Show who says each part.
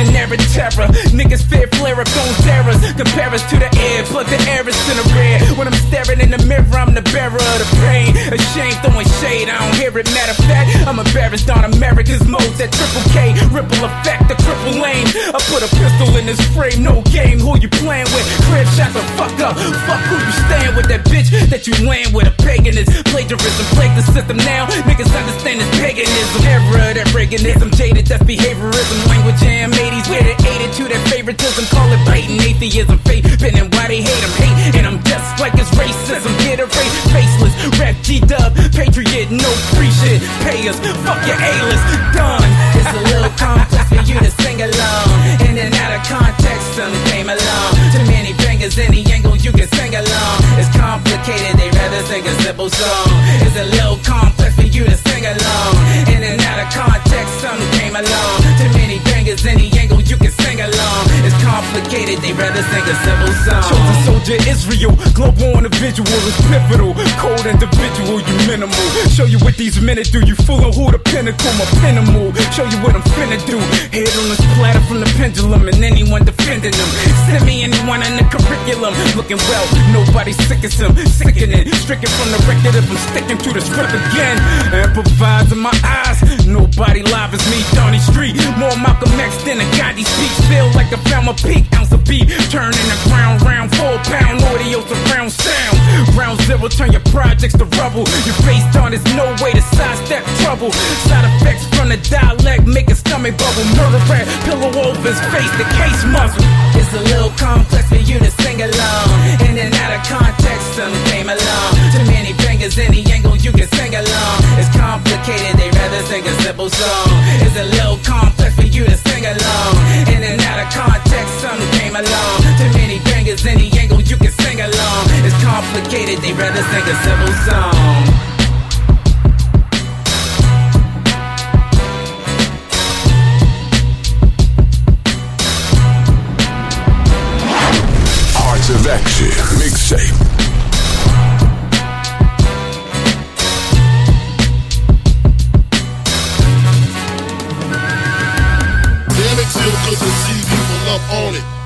Speaker 1: ordinary terror. Niggas fear Compare us to the air, plug the air is in the rear. When I'm staring in the mirror, I'm the bearer of the pain. Ashamed, throwing shade, I don't hear it. Matter of fact, I'm embarrassed on America's most. That triple K, ripple effect, the triple lane. I put a pistol in his frame, no game. Who you playing with? Crib shot the fuck up. Fuck who you staying with? That bitch that you laying with. A paganist, plagiarism, plague the system now. Niggas understand this paganism. Era that Reaganism, jaded, that's behaviorism. Language and 80s, where aided to their favoritism. Call it blatant atheism, faith, and why they hate him. Hate, and I'm just like it's racism. Get a race, faceless. Rap G dub, patriot, no free shit. Pay us, fuck your A-list, done. It's a little complex for you to sing along. In and out of context, some came along. Too many fingers, any angle you can sing along. It's complicated, they rather sing a simple song. Complicated, they rather sing a simple song. Chosen soldier Israel, global individual is pivotal. Cold individual, you minimal. Show you what these minutes do. You fool on who the pinnacle, my pinnacle. Show you what I'm finna do. Head on this platter from the pendulum, and anyone defending them. Curriculum. Looking well, nobody sick as him. Sickening, stricken from the record if I'm sticking to the script again. Improvise in my eyes, nobody live as me. Donny Street, more Malcolm X than a Gandhi speech. Feel like I found my peak, ounce of beat. Turning projects to rubble. Your face done, there's no way to sidestep trouble. Side effects from the dialect make a stomach bubble. Murder rap, pillow over his face, the case muzzle. It's a little complex for you to sing along. In and out of context, some came along. Too many fingers, any angle you can sing along. It's complicated, they rather sing a simple song. they rather sing a simple song. Hearts of Action Mixtape. Damn it, till to see
Speaker 2: people up on it.